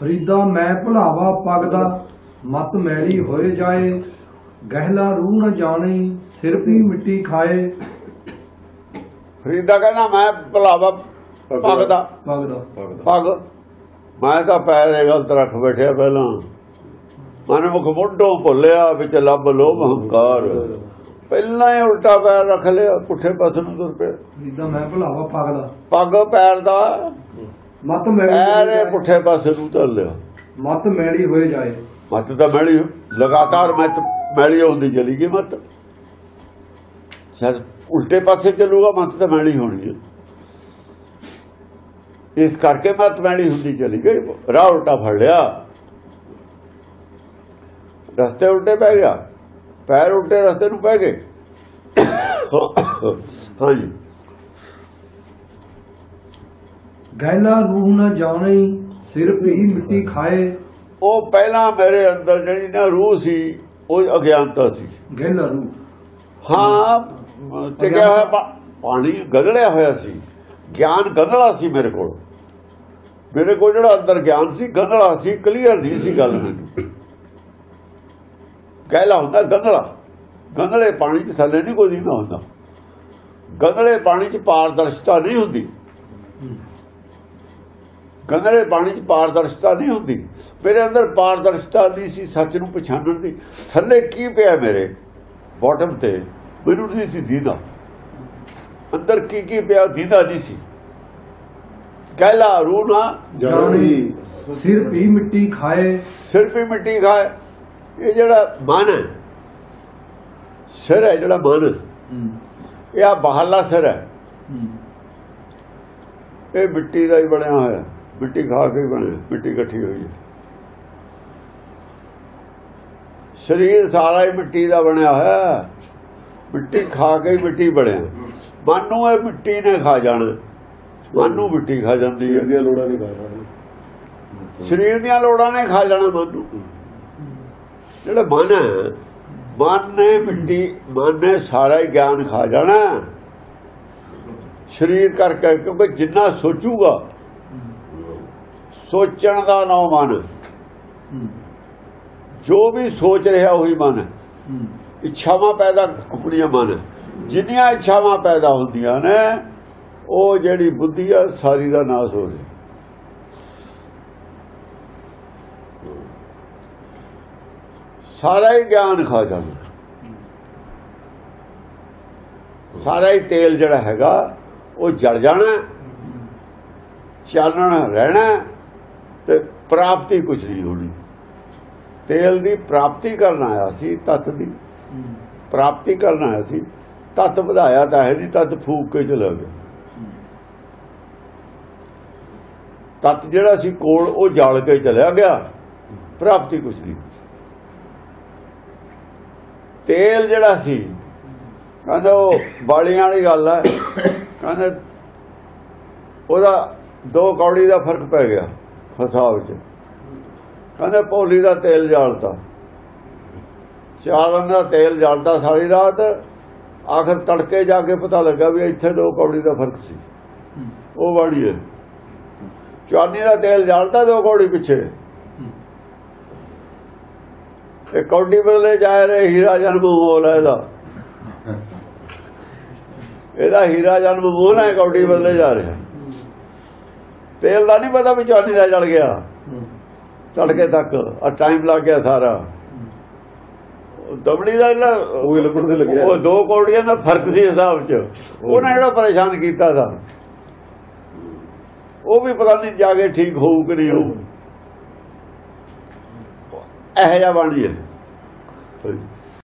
ਫਰੀਦਾ ਮੈਂ ਭੁਲਾਵਾ ਪੱਗ ਦਾ ਮਤ ਮੈਲੀ ਹੋਏ ਜਾਏ ਗਹਿਲਾ ਰੂਹ ਨ ਜਾਣੀ ਸਿਰ ਵੀ ਮਿੱਟੀ ਖਾਏ। ਫਰੀਦਾ ਕਹਿੰਦਾ ਮੈਂ ਭਲਾਵਾ ਪੱਗ ਦਾ ਪੱਗ ਦਾ ਪੱਗ। ਮੈਂ ਤਾਂ ਪੈਰ ਇਹ ਗਲਤ ਰੱਖ ਬੈਠਿਆ ਪਹਿਲਾਂ। ਮਨ ਮੁਖ ਮੁੱਢੋਂ ਭੁੱਲਿਆ ਵਿੱਚ ਲੱਭ ਲੋਭ ਹੰਕਾਰ। ਪਹਿਲਾਂ ਹੀ ਉਲਟਾ ਪੈਰ ਰੱਖ ਲਿਆ ਪੁੱਠੇ ਪਾਸੇ ਨੂੰ ਤੁਰ ਪਿਆ। ਫਰੀਦਾ ਮੈਂ ਭੁਲਾਵਾ ਪੱਗ ਦਾ ਪੱਗ ਪੈਰ ਦਾ ਮਤ ਮੈਲੀ ਜਾਏ। ਪੁੱਠੇ ਪਾਸੇ ਨੂੰ ਧਰ ਲਿਆ। ਮਤ ਮੈਲੀ ਹੋਏ ਜਾਏ। ਮੱਤ ਤਾਂ ਮੈਲੀ ਲਗਾਤਾਰ ਮੱਤ ਮੈਲੀ ਹੁੰਦੀ ਚਲੀ ਗਈ ਮੱਤ। ਸ਼ਾਇਦ ਉਲਟੇ ਪਾਸੇ ਚੱਲੂਗਾ ਮੱਤ ਤਾਂ ਮੈਲੀ ਹੋਣੀ ਹੈ। ਇਸ ਕਰਕੇ ਮੱਤ ਮੈਲੀ ਹੁੰਦੀ ਚਲੀ ਗਈ। ਰਾਹ ਉਲਟਾ ਫੜ ਲਿਆ। ਰਸਤੇ ਉਲਟੇ ਪੈ ਗਿਆ। ਪੈਰ ਉਲਟੇ ਰਸਤੇ ਨੂੰ ਪੈ ਗਏ। ਹਾਂਜੀ। ਗਹਿਲਾ ਰੂਹ ਨ ਜਾਣੀ ਸਿਰ ਵੀ ਮਿੱਟੀ ਖਾਏ। ਉਹ ਪਹਿਲਾਂ ਮੇਰੇ ਅੰਦਰ ਜਿਹੜੀ ਨਾ ਰੂਹ ਸੀ ਉਹ ਅਗਿਆਨਤਾ ਸੀ। ਗਹਿਲਾ ਰੂਹ। ਹਾਂ ਹੋਇਆ ਪਾ- ਪਾਣੀ ਗਦੜਿਆ ਹੋਇਆ ਸੀ। ਗਿਆਨ ਗਦੜਾ ਸੀ ਮੇਰੇ ਕੋਲ। ਮੇਰੇ ਕੋਲ ਜਿਹੜਾ ਅੰਦਰ ਗਿਆਨ ਸੀ ਗਦੜਾ ਸੀ ਕਲੀਅਰ ਨਹੀਂ ਸੀ ਗੱਲ ਮੈਨੂੰ। ਕਹਿਲਾ ਹੁੰਦਾ ਗਦੜਾ ਗਦੜੇ ਪਾਣੀ 'ਚ ਥੱਲੇ ਨਹੀਂ ਕੋਈ ਨਾ ਹੁੰਦਾ। ਗਦੜੇ ਪਾਣੀ 'ਚ ਪਾਰਦਰਸ਼ਤਾ ਨਹੀਂ ਹੁੰਦੀ। ਗੰਦਲੇ ਪਾਣੀ 'ਚ ਪਾਰਦਰਸ਼ਤਾ ਨਹੀਂ ਹੁੰਦੀ। ਮੇਰੇ ਅੰਦਰ ਪਾਰਦਰਸ਼ਤਾ ਨਹੀਂ ਸੀ ਸੱਚ ਨੂੰ ਪਛਾਣਨ ਦੀ। ਥੱਲੇ ਕੀ ਪਿਆ ਮੇਰੇ? ਬਾਟਮ ਤੇ ਮੈਨੂੰ ਨਹੀਂ ਸੀ ਦੀਦਾ। ਅੰਦਰ ਕੀ ਕੀ ਪਿਆ ਦੀਦਾ ਨਹੀਂ ਸੀ। ਕਹਿਲਾ ਰੂਹ ਨਾ ਜਾਣੀ ਸਿਰ ਵੀ ਮਿੱਟੀ ਖਾਏ। ਸਿਰਫ ਹੀ ਮਿੱਟੀ ਖਾਏ। ਇਹ ਜਿਹੜਾ ਮਨ ਹੈ ਸਿਰ ਹੈ ਜਿਹੜਾ ਮਨ। ਇਹ ਆ ਬਾਹਰਲਾ ਸਿਰ ਹੈ। ਇਹ ਮਿੱਟੀ ਦਾ ਹੀ ਬਣਿਆ ਹੋਇਆ। ਮਿੱਟੀ ਖਾ ਕੇ ਬਣਿਆ ਮਿੱਟੀ ਇਕੱਠੀ ਹੋਈ ਹੈ। ਸਰੀਰ ਸਾਰਾ ਹੀ ਮਿੱਟੀ ਦਾ ਬਣਿਆ ਹੋਇਆ। ਮਿੱਟੀ ਖਾ ਕੇ ਹੀ ਮਿੱਟੀ ਬਣਿਆ। ਮਨ ਨੂੰ ਇਹ ਮਿੱਟੀ ਨੇ ਖਾ ਜਾਣਾ। ਮਨ ਨੂੰ ਮਿੱਟੀ ਖਾ ਜਾਂਦੀ ਹੈ। ਦੀਆਂ ਲੋੜਾਂ ਨਹੀਂ ਕਰਦਾ ਸਰੀਰ ਦੀਆਂ ਲੋੜਾਂ ਨੇ ਖਾ ਜਾਣਾ ਮਨ ਨੂੰ। ਜਿਹੜਾ ਮਨ ਹੈ ਮਨ ਨੇ ਮਿੱਟੀ ਮਨ ਨੇ ਸਾਰਾ ਹੀ ਗਿਆਨ ਖਾ ਜਾਣਾ। ਸਰੀਰ ਕਰਕੇ ਕਿਉਂਕਿ ਜਿੰਨਾ ਸੋਚੂਗਾ ਸੋਚਣ ਦਾ ਨਾਮ ਮਨ। ਜੋ ਵੀ ਸੋਚ ਰਿਹਾ ਉਹੀ ਮਨ ਹੈ। ਇੱਛਾਵਾਂ ਪੈਦਾ ਆਪਣੀਆਂ ਮਨ ਹੈ। ਜਿੰਨੀਆਂ ਇੱਛਾਵਾਂ ਪੈਦਾ ਹੁੰਦੀਆਂ ਨੇ ਉਹ ਜਿਹੜੀ ਬੁੱਧੀ ਆ ਸਾਰੀ ਦਾ ਨਾਸ ਹੋ ਰਿਹਾ ਸਾਰਾ ਹੀ ਗਿਆਨ ਖਾ ਜਾਣਾ ਸਾਰਾ ਹੀ ਤੇਲ ਜਿਹੜਾ ਹੈਗਾ ਉਹ ਜਲ ਜਾਣਾ ਚਾਨਣ ਰਹਿਣਾ ਤੇ ਪ੍ਰਾਪਤੀ ਕੁਝ ਨਹੀਂ ਹੋਣੀ। ਤੇਲ ਦੀ ਪ੍ਰਾਪਤੀ ਕਰਨ ਆਇਆ ਸੀ, ਤਤ ਦੀ। ਪ੍ਰਾਪਤੀ ਕਰਨ ਆਇਆ ਸੀ, ਤਤ ਵਧਾਇਆ ਤਾਂ ਹੈ ਨਹੀਂ ਤਤ ਫੂਕ ਕੇ ਚਲਾ ਗਿਆ। ਤਤ ਜਿਹੜਾ ਸੀ ਕੋਲ, ਉਹ ਜਲ ਕੇ ਚਲਿਆ ਗਿਆ। ਪ੍ਰਾਪਤੀ ਕੁਛ ਨਹੀਂ। ਤੇਲ ਜਿਹੜਾ ਸੀ, ਕਹਿੰਦਾ ਉਹ ਬਾਲੀਆਂ ਵਾਲੀ ਗੱਲ ਹੈ। ਕਹਿੰਦਾ ਉਹਦਾ ਦੋ ਕੌੜੀ ਦਾ ਫ਼ਰਕ ਪੈ ਗਿਆ। ਫਸਾਵ ਚ ਕਹਿੰਦੇ ਭੋਲੀ ਦਾ ਤੇਲ ਜਾਲਤਾ ਚਾਰਨ ਦਾ ਤੇਲ ਜਲਦਾ ਸਾਰੀ ਰਾਤ। ਆਖਰ ਤੜਕੇ ਜਾ ਕੇ ਪਤਾ ਲੱਗਾ ਵੀ ਇੱਥੇ ਦੋ ਕੌੜੀ ਦਾ ਫ਼ਰਕ ਸੀ। ਉਹ ਬਾੜੀ ਹੈ। ਚਾਨੀ ਦਾ ਤੇਲ ਜਲਦਾ ਦੋ ਕੌੜੀ ਪਿੱਛੇ। ਇਹ ਕੌਡੀ ਬਦਲੇ ਜਾ ਰਹੇ ਹੀਰਾ ਜਨਮ ਮੋਲ ਹੈ ਇਹਦਾ। ਇਹਦਾ ਹੀਰਾ ਜਨਮ ਮੋਲ ਹੈ, ਕੌਡੀ ਬਦਲੇ ਜਾ ਰਿਹਾ। ਤੇਲ ਦਾ ਨਹੀਂ ਪਤਾ ਵੀ ਚਾਨੀ ਦਾ ਜਲ ਗਿਆ। ਤੜਕੇ ਤੱਕ ਆ ਟਾਈਮ ਲੱਗ ਗਿਆ ਸਾਰਾ। ਉਹ ਦਬੜੀ ਦਾ ਜਿਹੜਾ ਉਹ ਹੀ ਲੱਭਣ ਦੇ ਲੱਗਿਆ। ਉਹ ਦੋ ਕੌੜੀਆਂ ਦਾ ਫ਼ਰਕ ਸੀ ਹਿਸਾਬ 'ਚ। ਉਹਨਾਂ ਜਿਹੜਾ ਪਰੇਸ਼ਾਨ ਕੀਤਾ ਦਾ। ਉਹ ਵੀ ਪਤਾ ਨਹੀਂ ਜਾ ਕੇ ਠੀਕ ਹੋਊ ਕਿ ਨਹੀਂ ਹੋਊ। ਇਹ ਜਿਹਾ ਬਣ ਗਿਆ।